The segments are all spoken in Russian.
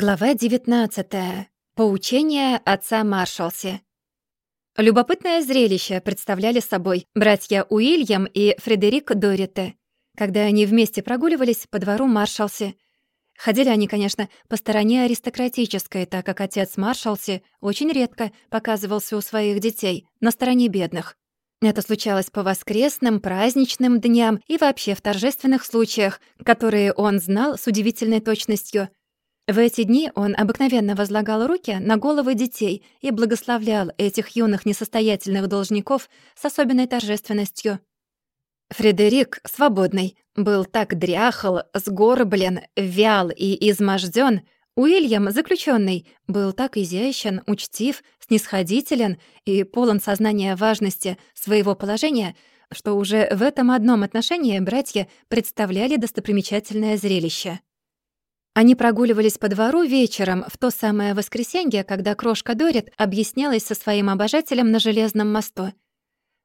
Глава 19. Поучение отца Маршалси. Любопытное зрелище представляли собой братья Уильям и Фредерик Дорите, когда они вместе прогуливались по двору Маршалси. Ходили они, конечно, по стороне аристократической, так как отец Маршалси очень редко показывался у своих детей на стороне бедных. Это случалось по воскресным, праздничным дням и вообще в торжественных случаях, которые он знал с удивительной точностью — в эти дни он обыкновенно возлагал руки на головы детей и благословлял этих юных несостоятельных должников с особенной торжественностью. Фредерик, свободный, был так дряхл, сгорблен, вял и измождён. Уильям, заключенный, был так изящен, учтив, снисходителен и полон сознания важности своего положения, что уже в этом одном отношении братья представляли достопримечательное зрелище. Они прогуливались по двору вечером в то самое воскресенье, когда крошка Дорит объяснялась со своим обожателем на железном мосту.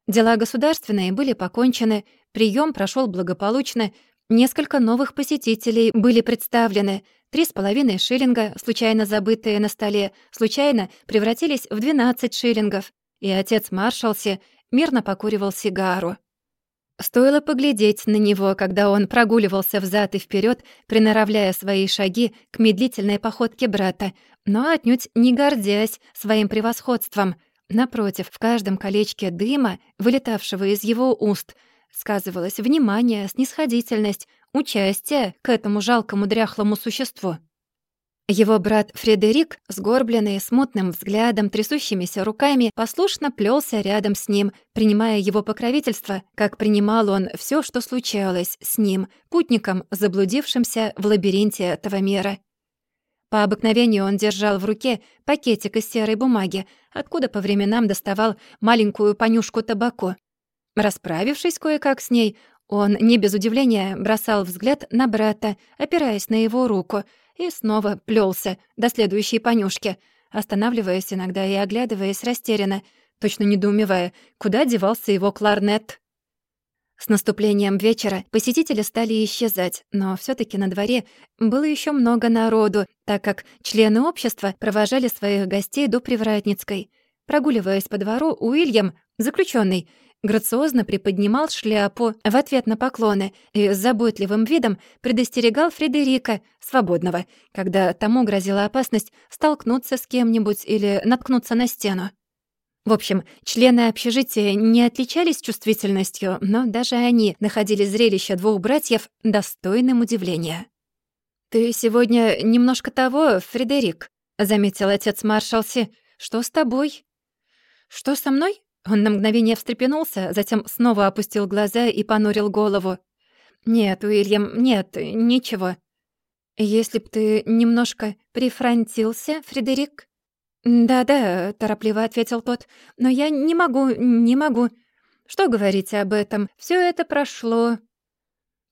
Дела государственные были покончены, прием прошел благополучно, несколько новых посетителей были представлены, три с половиной шиллинга, случайно забытые на столе, случайно превратились в двенадцать шиллингов, и отец Маршалси мирно покуривал сигару. Стоило поглядеть на него, когда он прогуливался взад и вперед, приноравляя свои шаги к медлительной походке брата, но отнюдь не гордясь своим превосходством. Напротив, в каждом колечке дыма, вылетавшего из его уст, сказывалось внимание, снисходительность, участие к этому жалкому дряхлому существу. Его брат Фредерик, сгорбленный, смутным взглядом, трясущимися руками, послушно плелся рядом с ним, принимая его покровительство, как принимал он все, что случалось с ним, путником, заблудившимся в лабиринте этого мира. По обыкновению он держал в руке пакетик из серой бумаги, откуда по временам доставал маленькую понюшку табаку. Расправившись кое-как с ней, он не без удивления бросал взгляд на брата, опираясь на его руку — и снова плелся до следующей понюшки, останавливаясь иногда и оглядываясь растерянно, точно недоумевая, куда девался его кларнет. С наступлением вечера посетители стали исчезать, но все таки на дворе было еще много народу, так как члены общества провожали своих гостей до Привратницкой. Прогуливаясь по двору, Уильям, заключенный, грациозно приподнимал шляпу в ответ на поклоны и с заботливым видом предостерегал Фредерика, свободного, когда тому грозила опасность столкнуться с кем-нибудь или наткнуться на стену. В общем, члены общежития не отличались чувствительностью, но даже они находили зрелище двух братьев достойным удивления. «Ты сегодня немножко того, Фредерик», — заметил отец Маршалси. «Что с тобой?» «Что со мной?» Он на мгновение встрепенулся, затем снова опустил глаза и понурил голову. «Нет, Уильям, нет, ничего». «Если б ты немножко прифронтился, Фредерик?» «Да-да», — торопливо ответил тот, «но я не могу, не могу. Что говорить об этом? Всё это прошло».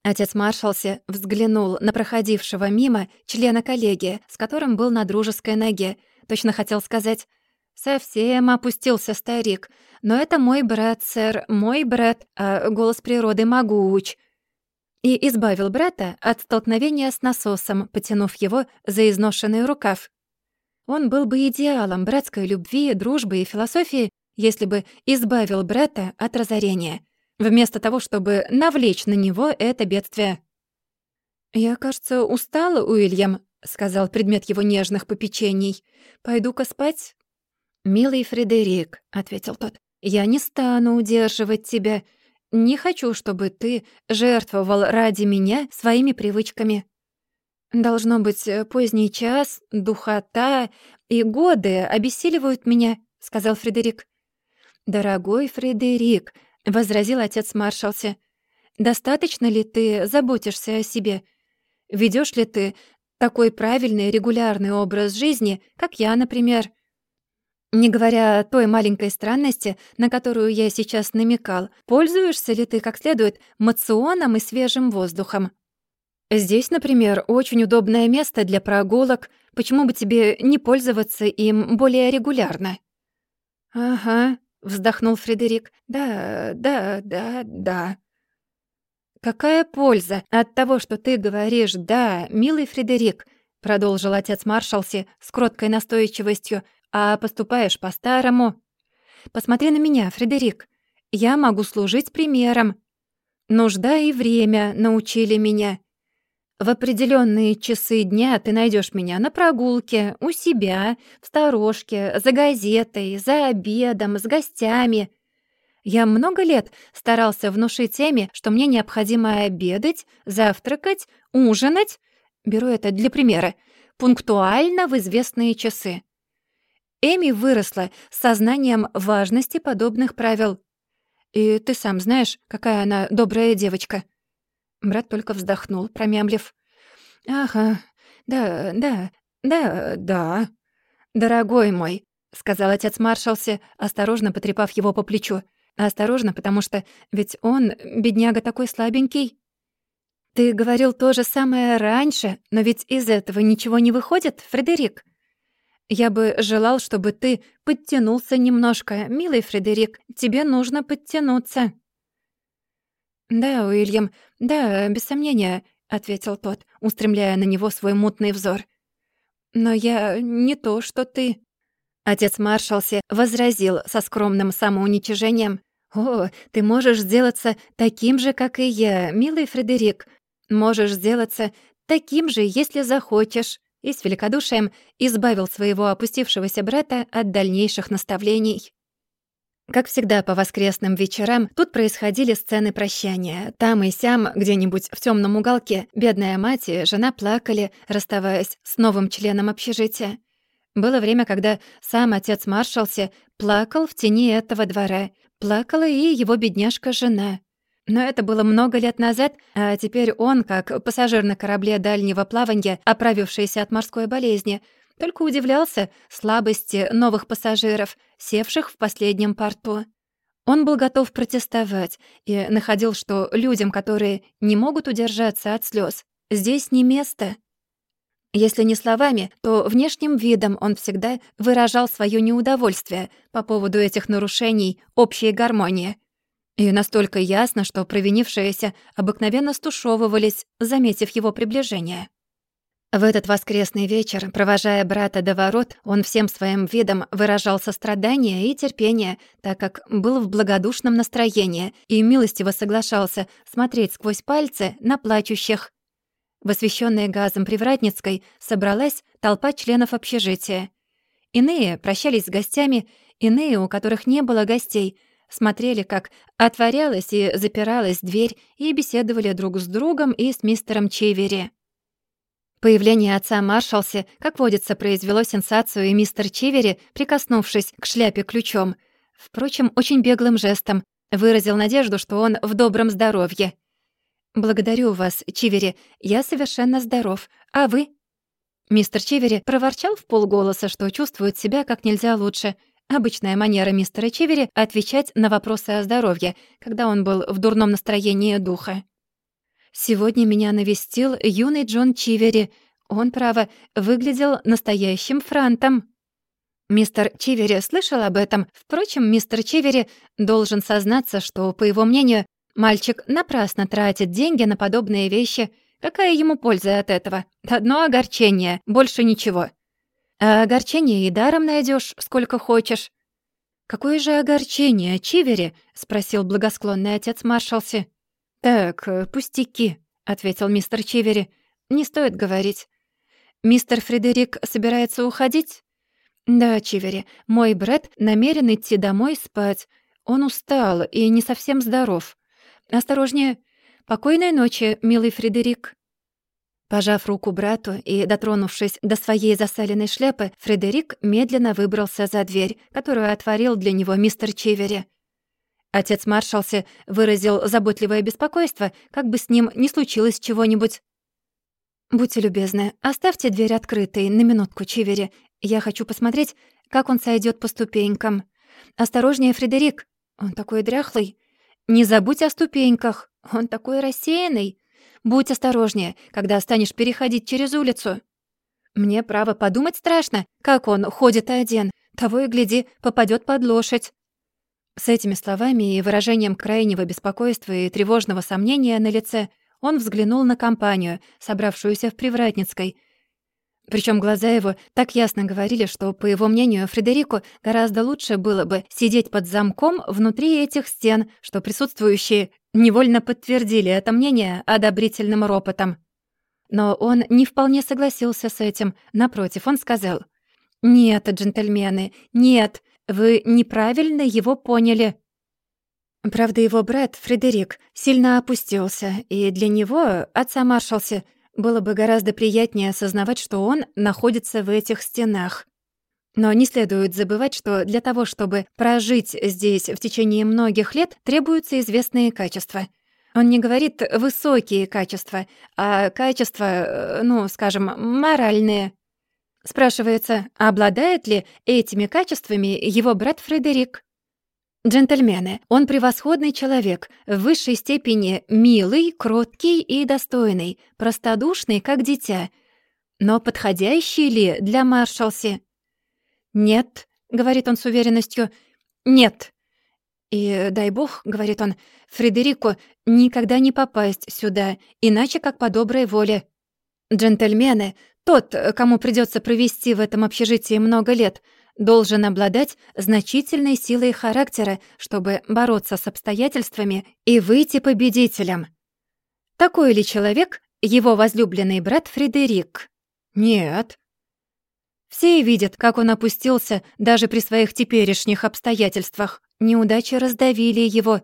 Отец Маршалси взглянул на проходившего мимо члена коллегии, с которым был на дружеской ноге. Точно хотел сказать «Совсем опустился старик. Но это мой брат, сэр, мой брат, а голос природы могуч». И избавил брата от столкновения с насосом, потянув его за изношенный рукав. Он был бы идеалом братской любви, дружбы и философии, если бы избавил брата от разорения, вместо того, чтобы навлечь на него это бедствие. «Я, кажется, устала, Уильям», — сказал предмет его нежных попечений. «Пойду-ка спать, «Милый Фредерик», — ответил тот, — «я не стану удерживать тебя. Не хочу, чтобы ты жертвовал ради меня своими привычками». «Должно быть, поздний час, духота и годы обессиливают меня», — сказал Фредерик. «Дорогой Фредерик», — возразил отец Маршалси, — «достаточно ли ты заботишься о себе? Ведёшь ли ты такой правильный регулярный образ жизни, как я, например?» Не говоря о той маленькой странности, на которую я сейчас намекал, пользуешься ли ты как следует мационом и свежим воздухом? Здесь, например, очень удобное место для прогулок. Почему бы тебе не пользоваться им более регулярно? Ага, вздохнул Фредерик. Да, да, да, да. Какая польза от того, что ты говоришь «да», милый Фредерик? — продолжил отец Маршалси с кроткой настойчивостью, «а поступаешь по-старому. Посмотри на меня, Фредерик. Я могу служить примером. Нужда и время научили меня. В определенные часы дня ты найдешь меня на прогулке, у себя, в сторожке, за газетой, за обедом, с гостями. Я много лет старался внушить Эми, что мне необходимо обедать, завтракать, ужинать, беру это для примера, пунктуально в известные часы. Эми выросла с сознанием важности подобных правил. И ты сам знаешь, какая она добрая девочка. Брат только вздохнул, промямлив. «Ага, да, да, да, да. Дорогой мой», — сказал отец Маршалси, осторожно потрепав его по плечу. «Осторожно, потому что ведь он, бедняга, такой слабенький». «Ты говорил то же самое раньше, но ведь из этого ничего не выходит, Фредерик?» «Я бы желал, чтобы ты подтянулся немножко. Милый Фредерик, тебе нужно подтянуться». «Да, Уильям, да, без сомнения», — ответил тот, устремляя на него свой мутный взор. «Но я не то, что ты». Отец Маршалси возразил со скромным самоуничижением. «О, ты можешь сделаться таким же, как и я, милый Фредерик. Можешь сделаться таким же, если захочешь». И с великодушием избавил своего опустившегося брата от дальнейших наставлений. Как всегда по воскресным вечерам тут происходили сцены прощания. Там и сям, где-нибудь в темном уголке, бедная мать и жена плакали, расставаясь с новым членом общежития. Было время, когда сам отец Маршалси плакал в тени этого двора. Плакала и его бедняжка-жена. Но это было много лет назад, а теперь он, как пассажир на корабле дальнего плавания, оправившийся от морской болезни, только удивлялся слабости новых пассажиров, севших в последнем порту. Он был готов протестовать и находил, что людям, которые не могут удержаться от слез, здесь не место. Если не словами, то внешним видом он всегда выражал свое неудовольствие по поводу этих нарушений общей гармонии. И настолько ясно, что провинившиеся обыкновенно стушевывались, заметив его приближение. В этот воскресный вечер, провожая брата до ворот, он всем своим видом выражал сострадание и терпение, так как был в благодушном настроении и милостиво соглашался смотреть сквозь пальцы на плачущих. В освещенной газом Привратницкой собралась толпа членов общежития. Иные прощались с гостями, иные, у которых не было гостей, смотрели, как отворялась и запиралась дверь, и беседовали друг с другом и с мистером Чевери. Появление отца Маршалси, как водится, произвело сенсацию, и мистер Чивери, прикоснувшись к шляпе ключом, впрочем, очень беглым жестом, выразил надежду, что он в добром здоровье. «Благодарю вас, Чивери, я совершенно здоров. А вы?» Мистер Чивери проворчал в полголоса, что чувствует себя как нельзя лучше. Обычная манера мистера Чивери отвечать на вопросы о здоровье, когда он был в дурном настроении духа. Сегодня меня навестил юный Джон Чивери. Он, право, выглядел настоящим франтом. Мистер Чивери слышал об этом. Впрочем, мистер Чивери должен сознаться, что, по его мнению, мальчик напрасно тратит деньги на подобные вещи. Какая ему польза от этого? Одно огорчение, больше ничего. А огорчение и даром найдешь, сколько хочешь. «Какое же огорчение, Чивери?» — спросил благосклонный отец Маршалси. «Так, э, пустяки», — ответил мистер Чивери. «Не стоит говорить». «Мистер Фредерик собирается уходить?» «Да, Чивери, мой Брэд намерен идти домой спать. Он устал и не совсем здоров. Осторожнее. Покойной ночи, милый Фредерик». Пожав руку брату и дотронувшись до своей засаленной шляпы, Фредерик медленно выбрался за дверь, которую отворил для него мистер Чивери. Отец Маршалси выразил заботливое беспокойство, как бы с ним не случилось чего-нибудь. «Будьте любезны, оставьте дверь открытой на минутку, Чивери. Я хочу посмотреть, как он сойдет по ступенькам. Осторожнее, Фредерик. Он такой дряхлый. Не забудь о ступеньках. Он такой рассеянный. Будь осторожнее, когда станешь переходить через улицу. Мне, право, подумать страшно, как он ходит один. Того и гляди, попадет под лошадь. С этими словами и выражением крайнего беспокойства и тревожного сомнения на лице он взглянул на компанию, собравшуюся в Привратницкой. Причем глаза его так ясно говорили, что, по его мнению, Фредерику гораздо лучше было бы сидеть под замком внутри этих стен, что присутствующие невольно подтвердили это мнение одобрительным ропотом. Но он не вполне согласился с этим. Напротив, он сказал, «Нет, джентльмены, нет, вы неправильно его поняли». Правда, его брат Фредерик сильно опустился, и для него, отца Маршалси, было бы гораздо приятнее осознавать, что он находится в этих стенах. Но не следует забывать, что для того, чтобы прожить здесь в течение многих лет, требуются известные качества. Он не говорит «высокие качества», а качества, э, ну, скажем, моральные. Спрашивается, обладает ли этими качествами его брат Фредерик? Джентльмены, он превосходный человек, в высшей степени милый, кроткий и достойный, простодушный, как дитя. Но подходящий ли для маршалси? «Нет», — говорит он с уверенностью, — «нет». И, дай бог, — говорит он, — Фредерику никогда не попасть сюда, иначе как по доброй воле. Джентльмены, тот, кому придется провести в этом общежитии много лет — должен обладать значительной силой характера, чтобы бороться с обстоятельствами и выйти победителем. Такой ли человек его возлюбленный брат Фредерик? Нет. Все видят, как он опустился даже при своих теперешних обстоятельствах. Неудачи раздавили его.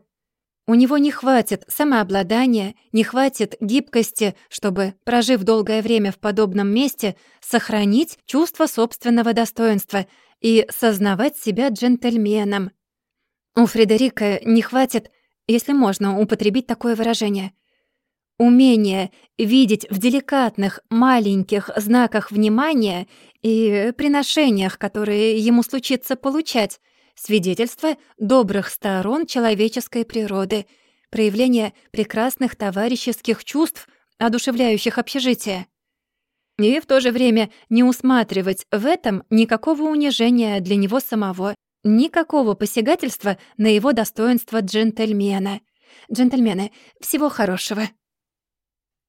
У него не хватит самообладания, не хватит гибкости, чтобы, прожив долгое время в подобном месте, сохранить чувство собственного достоинства — и сознавать себя джентльменом. У Фредерика не хватит, если можно употребить такое выражение, умения видеть в деликатных маленьких знаках внимания и приношениях, которые ему случится получать, свидетельство добрых сторон человеческой природы, проявление прекрасных товарищеских чувств, одушевляющих общежитие и в то же время не усматривать в этом никакого унижения для него самого, никакого посягательства на его достоинство джентльмена. Джентльмены, всего хорошего.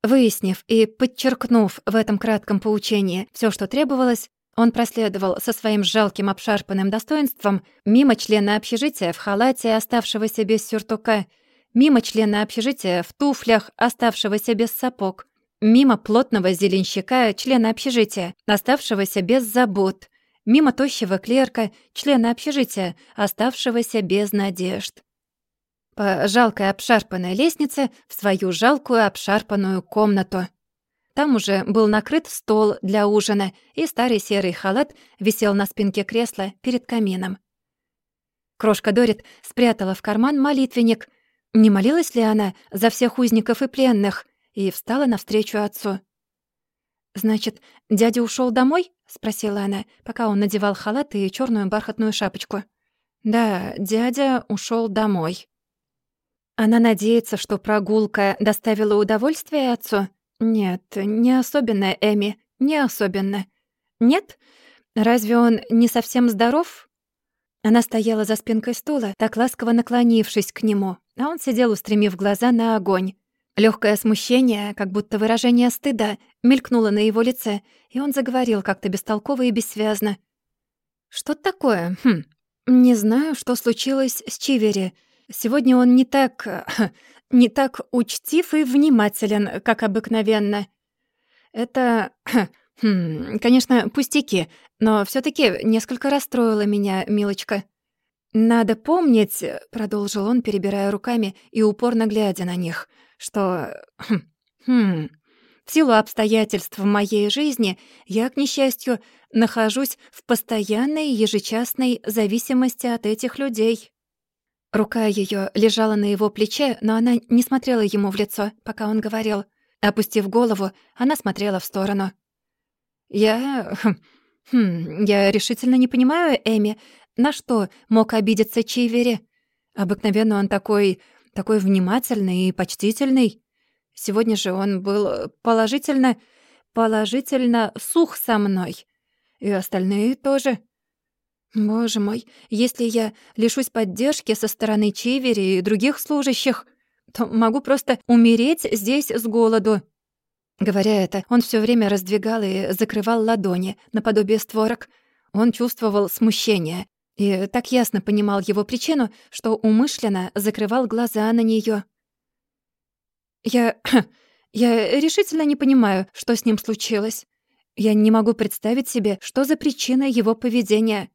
Выяснив и подчеркнув в этом кратком поучении все, что требовалось, он проследовал со своим жалким обшарпанным достоинством мимо члена общежития в халате, оставшегося без сюртука, мимо члена общежития в туфлях, оставшегося без сапог, Мимо плотного зеленщика, члена общежития, оставшегося без забот. Мимо тощего клерка, члена общежития, оставшегося без надежд. По жалкой обшарпанной лестнице в свою жалкую обшарпанную комнату. Там уже был накрыт стол для ужина, и старый серый халат висел на спинке кресла перед камином. Крошка Дорит спрятала в карман молитвенник. Не молилась ли она за всех узников и пленных — и встала навстречу отцу. «Значит, дядя ушел домой?» — спросила она, пока он надевал халат и черную бархатную шапочку. «Да, дядя ушел домой». Она надеется, что прогулка доставила удовольствие отцу? Нет, не особенно, Эми, не особенно. Нет? Разве он не совсем здоров? Она стояла за спинкой стула, так ласково наклонившись к нему, а он сидел, устремив глаза на огонь. Легкое смущение, как будто выражение стыда, мелькнуло на его лице, и он заговорил как-то бестолково и бессвязно. «Что такое? Хм, не знаю, что случилось с Чивери. Сегодня он не так... не так учтив и внимателен, как обыкновенно. Это... Хм, конечно, пустяки, но все таки несколько расстроило меня, милочка». «Надо помнить», — продолжил он, перебирая руками и упорно глядя на них, что... Хм, хм, в силу обстоятельств в моей жизни я, к несчастью, нахожусь в постоянной ежечасной зависимости от этих людей. Рука ее лежала на его плече, но она не смотрела ему в лицо, пока он говорил. Опустив голову, она смотрела в сторону. «Я... Хм, хм, я решительно не понимаю, Эми, на что мог обидеться Чивери? Обыкновенно он такой такой внимательный и почтительный. Сегодня же он был положительно, положительно сух со мной. И остальные тоже. Боже мой, если я лишусь поддержки со стороны Чивери и других служащих, то могу просто умереть здесь с голоду. Говоря это, он все время раздвигал и закрывал ладони, наподобие створок. Он чувствовал смущение и так ясно понимал его причину, что умышленно закрывал глаза на нее. «Я... я решительно не понимаю, что с ним случилось. Я не могу представить себе, что за причина его поведения.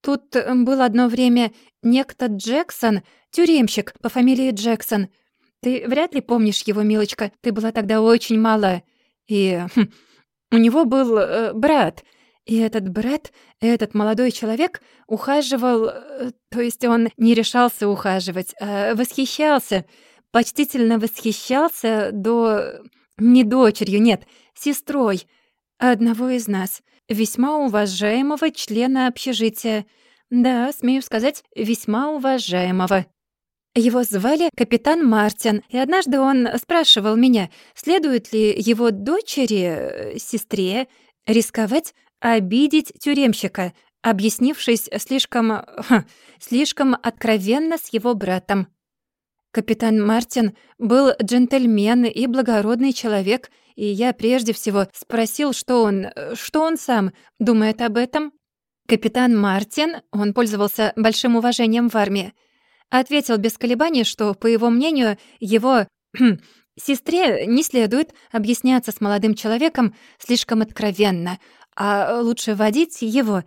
Тут был одно время некто Джексон, тюремщик по фамилии Джексон — ты вряд ли помнишь его, милочка, ты была тогда очень мала. И хм, у него был э, брат. И этот брат, этот молодой человек ухаживал, э, то есть он не решался ухаживать, а восхищался, почтительно восхищался до... не дочерью, нет, сестрой одного из нас, весьма уважаемого члена общежития. Да, смею сказать, весьма уважаемого. Его звали капитан Мартин, и однажды он спрашивал меня, следует ли его дочери, э, сестре, рисковать обидеть тюремщика, объяснившись слишком... Слишком откровенно с его братом. Капитан Мартин был джентльмен и благородный человек, и я прежде всего спросил, что он... что он сам думает об этом. Капитан Мартин, он пользовался большим уважением в армии, Ответил без колебаний, что, по его мнению, его сестре не следует объясняться с молодым человеком слишком откровенно, а лучше водить его.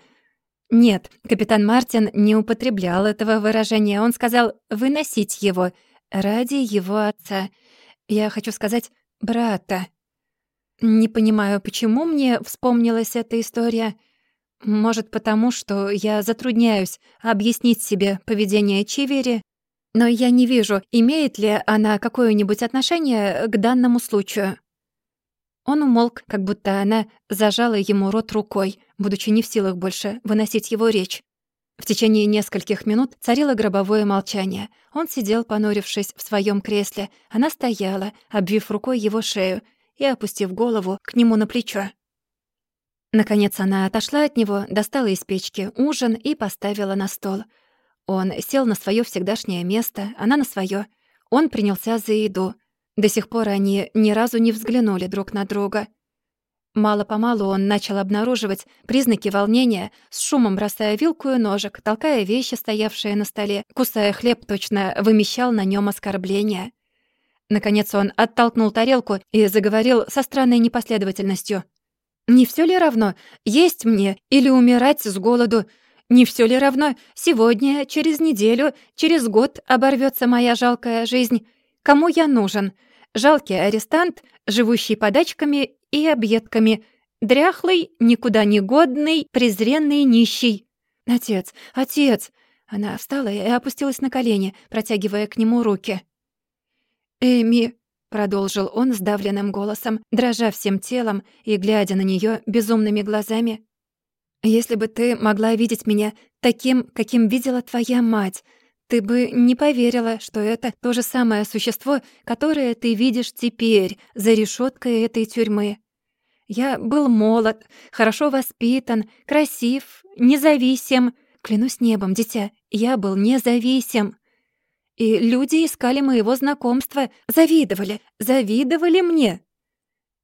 Нет, капитан Мартин не употреблял этого выражения. Он сказал «выносить его» ради его отца. Я хочу сказать «брата». Не понимаю, почему мне вспомнилась эта история. Может, потому что я затрудняюсь объяснить себе поведение Чивери, но я не вижу, имеет ли она какое-нибудь отношение к данному случаю. Он умолк, как будто она зажала ему рот рукой, будучи не в силах больше выносить его речь. В течение нескольких минут царило гробовое молчание. Он сидел, понурившись в своем кресле. Она стояла, обвив рукой его шею и опустив голову к нему на плечо. Наконец она отошла от него, достала из печки ужин и поставила на стол. Он сел на свое всегдашнее место, она на свое. Он принялся за еду. До сих пор они ни разу не взглянули друг на друга. Мало-помалу он начал обнаруживать признаки волнения, с шумом бросая вилку и ножик, толкая вещи, стоявшие на столе, кусая хлеб, точно вымещал на нем оскорбления. Наконец он оттолкнул тарелку и заговорил со странной непоследовательностью — не все ли равно, есть мне или умирать с голоду? Не все ли равно, сегодня, через неделю, через год оборвется моя жалкая жизнь? Кому я нужен? Жалкий арестант, живущий подачками и объедками, дряхлый, никуда не годный, презренный нищий. Отец, отец! Она встала и опустилась на колени, протягивая к нему руки. «Эми, — продолжил он сдавленным голосом, дрожа всем телом и глядя на неё безумными глазами. «Если бы ты могла видеть меня таким, каким видела твоя мать, ты бы не поверила, что это то же самое существо, которое ты видишь теперь за решёткой этой тюрьмы. Я был молод, хорошо воспитан, красив, независим. Клянусь небом, дитя, я был независим и люди искали моего знакомства, завидовали, завидовали мне.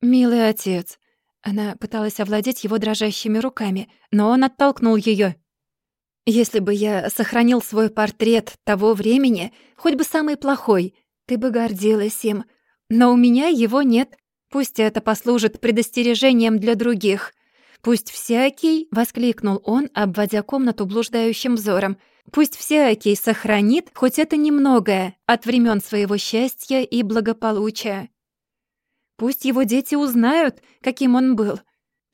Милый отец. Она пыталась овладеть его дрожащими руками, но он оттолкнул ее. Если бы я сохранил свой портрет того времени, хоть бы самый плохой, ты бы гордилась им. Но у меня его нет. Пусть это послужит предостережением для других. Пусть всякий, — воскликнул он, обводя комнату блуждающим взором, — Пусть всякий сохранит хоть это немногое от времен своего счастья и благополучия. Пусть его дети узнают, каким он был.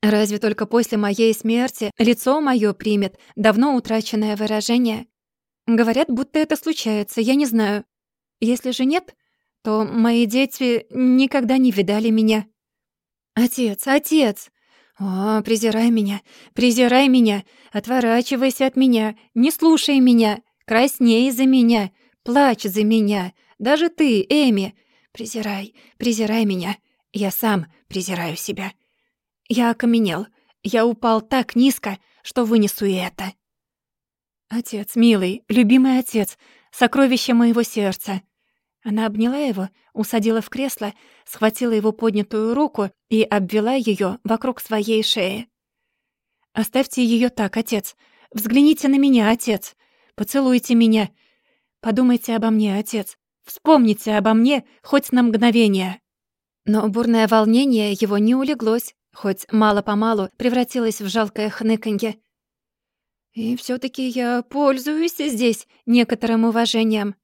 Разве только после моей смерти лицо мое примет давно утраченное выражение? Говорят, будто это случается, я не знаю. Если же нет, то мои дети никогда не видали меня. Отец, отец, «О, презирай меня, презирай меня, отворачивайся от меня, не слушай меня, красней за меня, плачь за меня, даже ты, Эми. Презирай, презирай меня, я сам презираю себя. Я окаменел, я упал так низко, что вынесу и это. Отец, милый, любимый отец, сокровище моего сердца. Она обняла его, усадила в кресло, схватила его поднятую руку и обвела ее вокруг своей шеи. «Оставьте ее так, отец. Взгляните на меня, отец. Поцелуйте меня. Подумайте обо мне, отец. Вспомните обо мне хоть на мгновение». Но бурное волнение его не улеглось, хоть мало-помалу превратилось в жалкое хныканье. «И все таки я пользуюсь здесь некоторым уважением.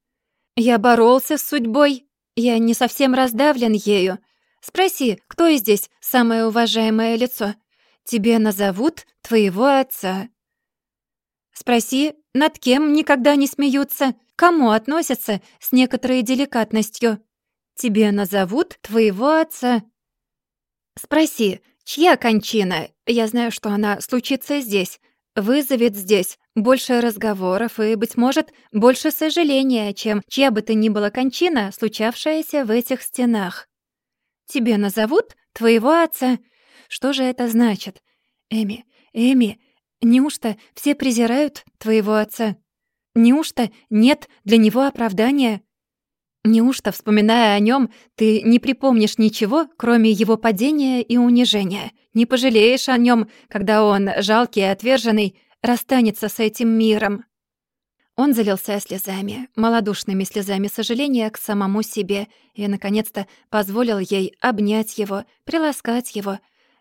Я боролся с судьбой. Я не совсем раздавлен ею. Спроси, кто здесь самое уважаемое лицо? Тебе назовут твоего отца. Спроси, над кем никогда не смеются, кому относятся с некоторой деликатностью. Тебе назовут твоего отца. Спроси, чья кончина? Я знаю, что она случится здесь. Вызовет здесь больше разговоров и, быть может, больше сожаления, чем чья бы то ни была кончина, случавшаяся в этих стенах. Тебе назовут твоего отца. Что же это значит? Эми, Эми, неужто все презирают твоего отца? Неужто нет для него оправдания? Неужто, вспоминая о нем, ты не припомнишь ничего, кроме его падения и унижения? Не пожалеешь о нем, когда он, жалкий и отверженный, расстанется с этим миром?» Он залился слезами, малодушными слезами сожаления к самому себе и, наконец-то, позволил ей обнять его, приласкать его,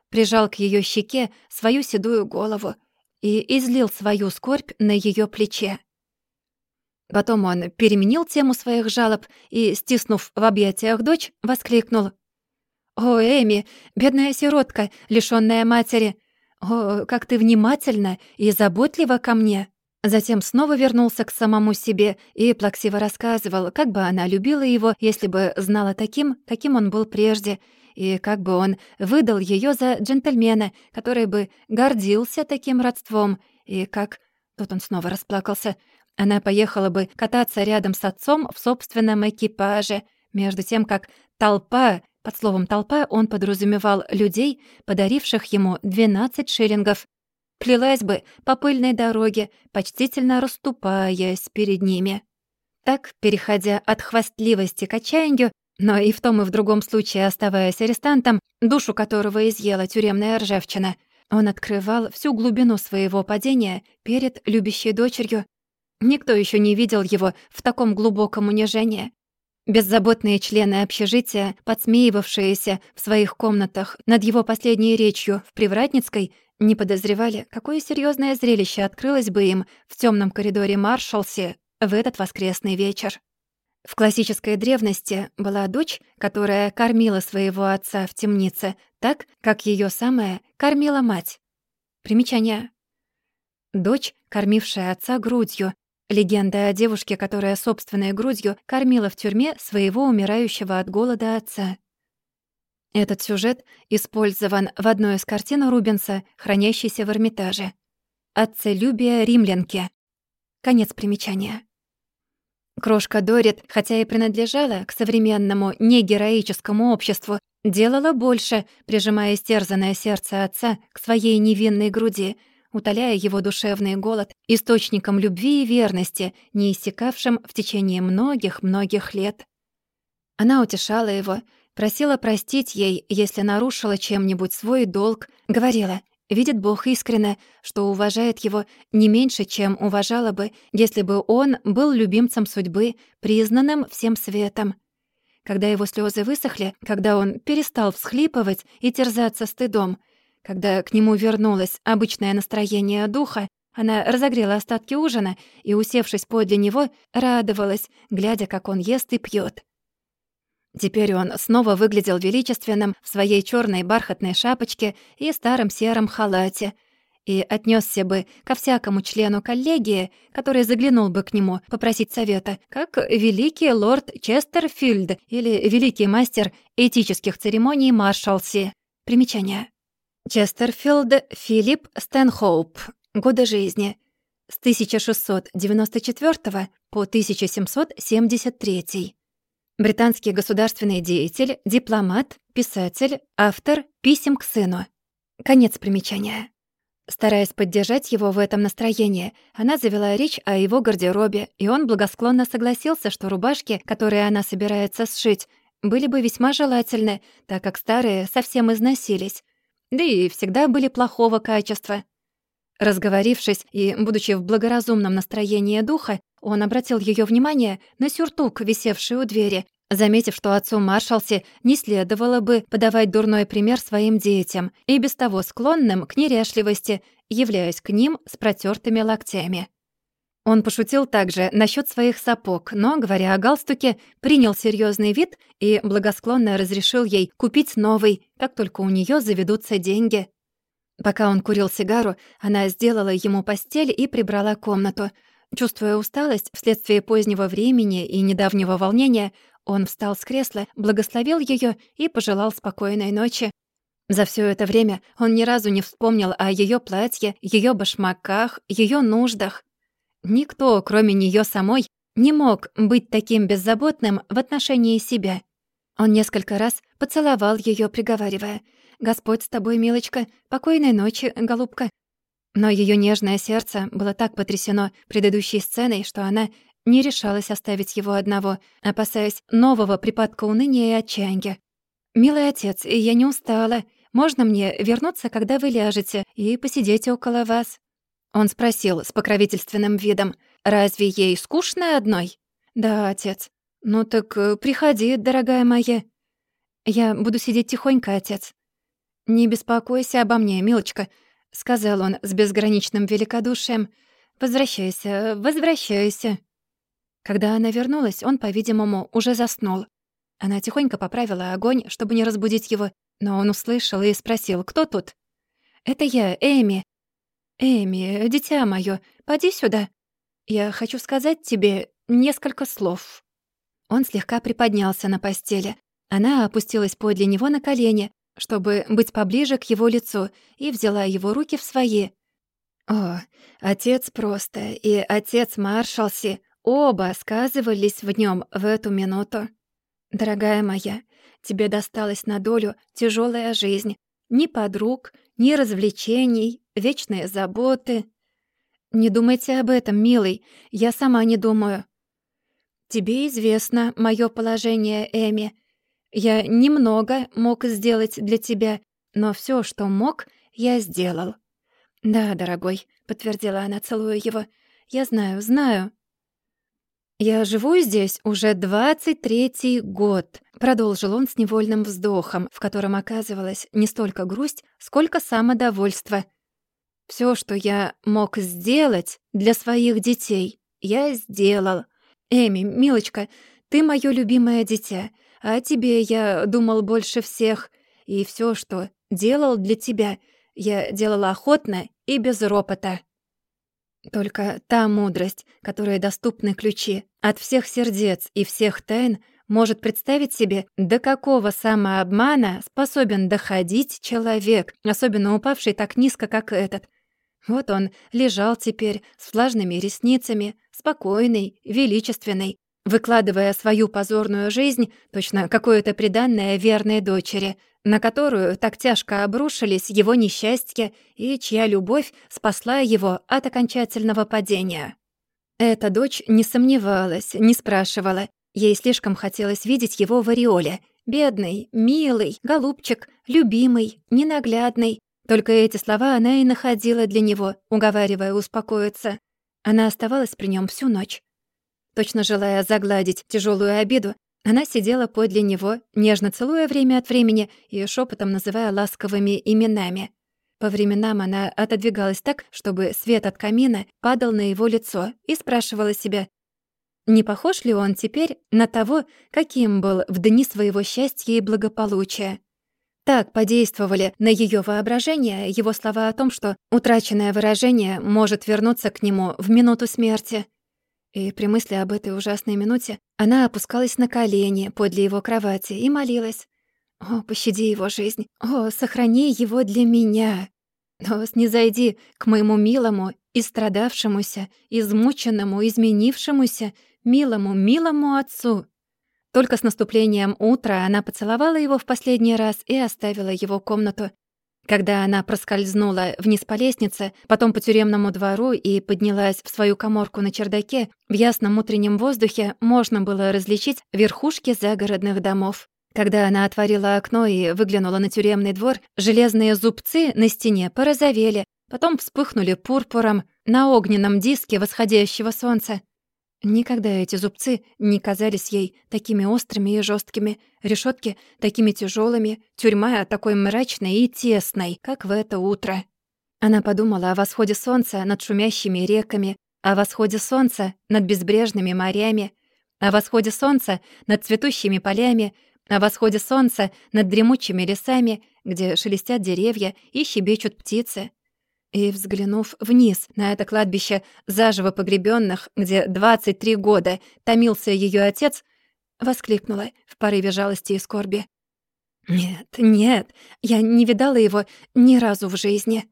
прижал к ее щеке свою седую голову и излил свою скорбь на ее плече. Потом он переменил тему своих жалоб и, стиснув в объятиях дочь, воскликнул. «О, Эми, бедная сиротка, лишённая матери! «О, как ты внимательна и заботлива ко мне!» Затем снова вернулся к самому себе и плаксиво рассказывал, как бы она любила его, если бы знала таким, каким он был прежде, и как бы он выдал ее за джентльмена, который бы гордился таким родством, и как... Тут он снова расплакался. Она поехала бы кататься рядом с отцом в собственном экипаже, между тем как толпа под словом «толпа» он подразумевал людей, подаривших ему 12 шиллингов. Плелась бы по пыльной дороге, почтительно расступаясь перед ними. Так, переходя от хвастливости к отчаянию, но и в том и в другом случае оставаясь арестантом, душу которого изъела тюремная ржавчина, он открывал всю глубину своего падения перед любящей дочерью. Никто еще не видел его в таком глубоком унижении. Беззаботные члены общежития, подсмеивавшиеся в своих комнатах над его последней речью в Привратницкой, не подозревали, какое серьезное зрелище открылось бы им в темном коридоре Маршалси в этот воскресный вечер. В классической древности была дочь, которая кормила своего отца в темнице так, как ее самая кормила мать. Примечание. Дочь, кормившая отца грудью, Легенда о девушке, которая собственной грудью кормила в тюрьме своего умирающего от голода отца. Этот сюжет использован в одной из картин Рубенса, хранящейся в Эрмитаже. «Отцелюбие римлянки». Конец примечания. Крошка Дорит, хотя и принадлежала к современному негероическому обществу, делала больше, прижимая истерзанное сердце отца к своей невинной груди — утоляя его душевный голод источником любви и верности, не иссякавшим в течение многих-многих лет. Она утешала его, просила простить ей, если нарушила чем-нибудь свой долг, говорила, видит Бог искренне, что уважает его не меньше, чем уважала бы, если бы он был любимцем судьбы, признанным всем светом. Когда его слезы высохли, когда он перестал всхлипывать и терзаться стыдом — когда к нему вернулось обычное настроение духа, она разогрела остатки ужина и, усевшись подле него, радовалась, глядя, как он ест и пьет. Теперь он снова выглядел величественным в своей черной бархатной шапочке и старом сером халате и отнесся бы ко всякому члену коллегии, который заглянул бы к нему попросить совета, как великий лорд Честерфилд или великий мастер этических церемоний Маршалси. Примечание. Честерфилд Филипп Стэнхоуп. Годы жизни. С 1694 по 1773. Британский государственный деятель, дипломат, писатель, автор писем к сыну. Конец примечания. Стараясь поддержать его в этом настроении, она завела речь о его гардеробе, и он благосклонно согласился, что рубашки, которые она собирается сшить, были бы весьма желательны, так как старые совсем износились. Да и всегда были плохого качества. Разговорившись и будучи в благоразумном настроении духа, он обратил ее внимание на сюртук, висевший у двери, заметив, что отцу Маршалси не следовало бы подавать дурной пример своим детям и без того склонным к неряшливости, являясь к ним с протертыми локтями. Он пошутил также насчет своих сапог, но, говоря о галстуке, принял серьезный вид и благосклонно разрешил ей купить новый, как только у нее заведутся деньги. Пока он курил сигару, она сделала ему постель и прибрала комнату. Чувствуя усталость вследствие позднего времени и недавнего волнения, он встал с кресла, благословил ее и пожелал спокойной ночи. За все это время он ни разу не вспомнил о ее платье, ее башмаках, ее нуждах. Никто, кроме нее самой, не мог быть таким беззаботным в отношении себя. Он несколько раз поцеловал ее, приговаривая «Господь с тобой, милочка, покойной ночи, голубка». Но ее нежное сердце было так потрясено предыдущей сценой, что она не решалась оставить его одного, опасаясь нового припадка уныния и отчаяния. «Милый отец, я не устала. Можно мне вернуться, когда вы ляжете, и посидеть около вас?» Он спросил с покровительственным видом, «Разве ей скучно одной?» «Да, отец». «Ну так э, приходи, дорогая моя». «Я буду сидеть тихонько, отец». «Не беспокойся обо мне, милочка», — сказал он с безграничным великодушием. «Возвращайся, возвращайся». Когда она вернулась, он, по-видимому, уже заснул. Она тихонько поправила огонь, чтобы не разбудить его, но он услышал и спросил, кто тут. «Это я, Эми», «Эми, дитя моё, поди сюда. Я хочу сказать тебе несколько слов». Он слегка приподнялся на постели. Она опустилась подле него на колени, чтобы быть поближе к его лицу, и взяла его руки в свои. О, отец просто и отец Маршалси оба сказывались в нем в эту минуту. «Дорогая моя, тебе досталась на долю тяжелая жизнь. Ни подруг, ни развлечений, вечные заботы. Не думайте об этом, милый, я сама не думаю. Тебе известно мое положение, Эми. Я немного мог сделать для тебя, но все, что мог, я сделал. Да, дорогой, подтвердила она, целуя его. Я знаю, знаю. «Я живу здесь уже двадцать третий год», — продолжил он с невольным вздохом, в котором оказывалась не столько грусть, сколько самодовольство. Все, что я мог сделать для своих детей, я сделал. Эми, милочка, ты мое любимое дитя, а тебе я думал больше всех, и все, что делал для тебя, я делал охотно и без ропота». Только та мудрость, которой доступны ключи от всех сердец и всех тайн, может представить себе, до какого самообмана способен доходить человек, особенно упавший так низко, как этот. Вот он лежал теперь с влажными ресницами, спокойный, величественный, выкладывая свою позорную жизнь, точно какое-то приданное верной дочери, на которую так тяжко обрушились его несчастья и чья любовь спасла его от окончательного падения. Эта дочь не сомневалась, не спрашивала. Ей слишком хотелось видеть его в ореоле. Бедный, милый, голубчик, любимый, ненаглядный. Только эти слова она и находила для него, уговаривая успокоиться. Она оставалась при нем всю ночь. Точно желая загладить тяжелую обиду, она сидела подле него, нежно целуя время от времени и шепотом называя ласковыми именами. По временам она отодвигалась так, чтобы свет от камина падал на его лицо, и спрашивала себя, не похож ли он теперь на того, каким был в дни своего счастья и благополучия. Так подействовали на ее воображение его слова о том, что утраченное выражение может вернуться к нему в минуту смерти. И при мысли об этой ужасной минуте она опускалась на колени подле его кровати и молилась. «О, пощади его жизнь! О, сохрани его для меня! О, снизойди к моему милому, истрадавшемуся, измученному, изменившемуся, милому, милому отцу!» Только с наступлением утра она поцеловала его в последний раз и оставила его комнату. Когда она проскользнула вниз по лестнице, потом по тюремному двору и поднялась в свою коморку на чердаке, в ясном утреннем воздухе можно было различить верхушки загородных домов. Когда она отворила окно и выглянула на тюремный двор, железные зубцы на стене порозовели, потом вспыхнули пурпуром на огненном диске восходящего солнца. Никогда эти зубцы не казались ей такими острыми и жесткими, решетки такими тяжелыми, тюрьма такой мрачной и тесной, как в это утро. Она подумала о восходе солнца над шумящими реками, о восходе солнца над безбрежными морями, о восходе солнца над цветущими полями, о восходе солнца над дремучими лесами, где шелестят деревья и щебечут птицы. И, взглянув вниз на это кладбище заживо погребенных, где 23 года томился ее отец, воскликнула в порыве жалости и скорби. «Нет, нет, я не видала его ни разу в жизни».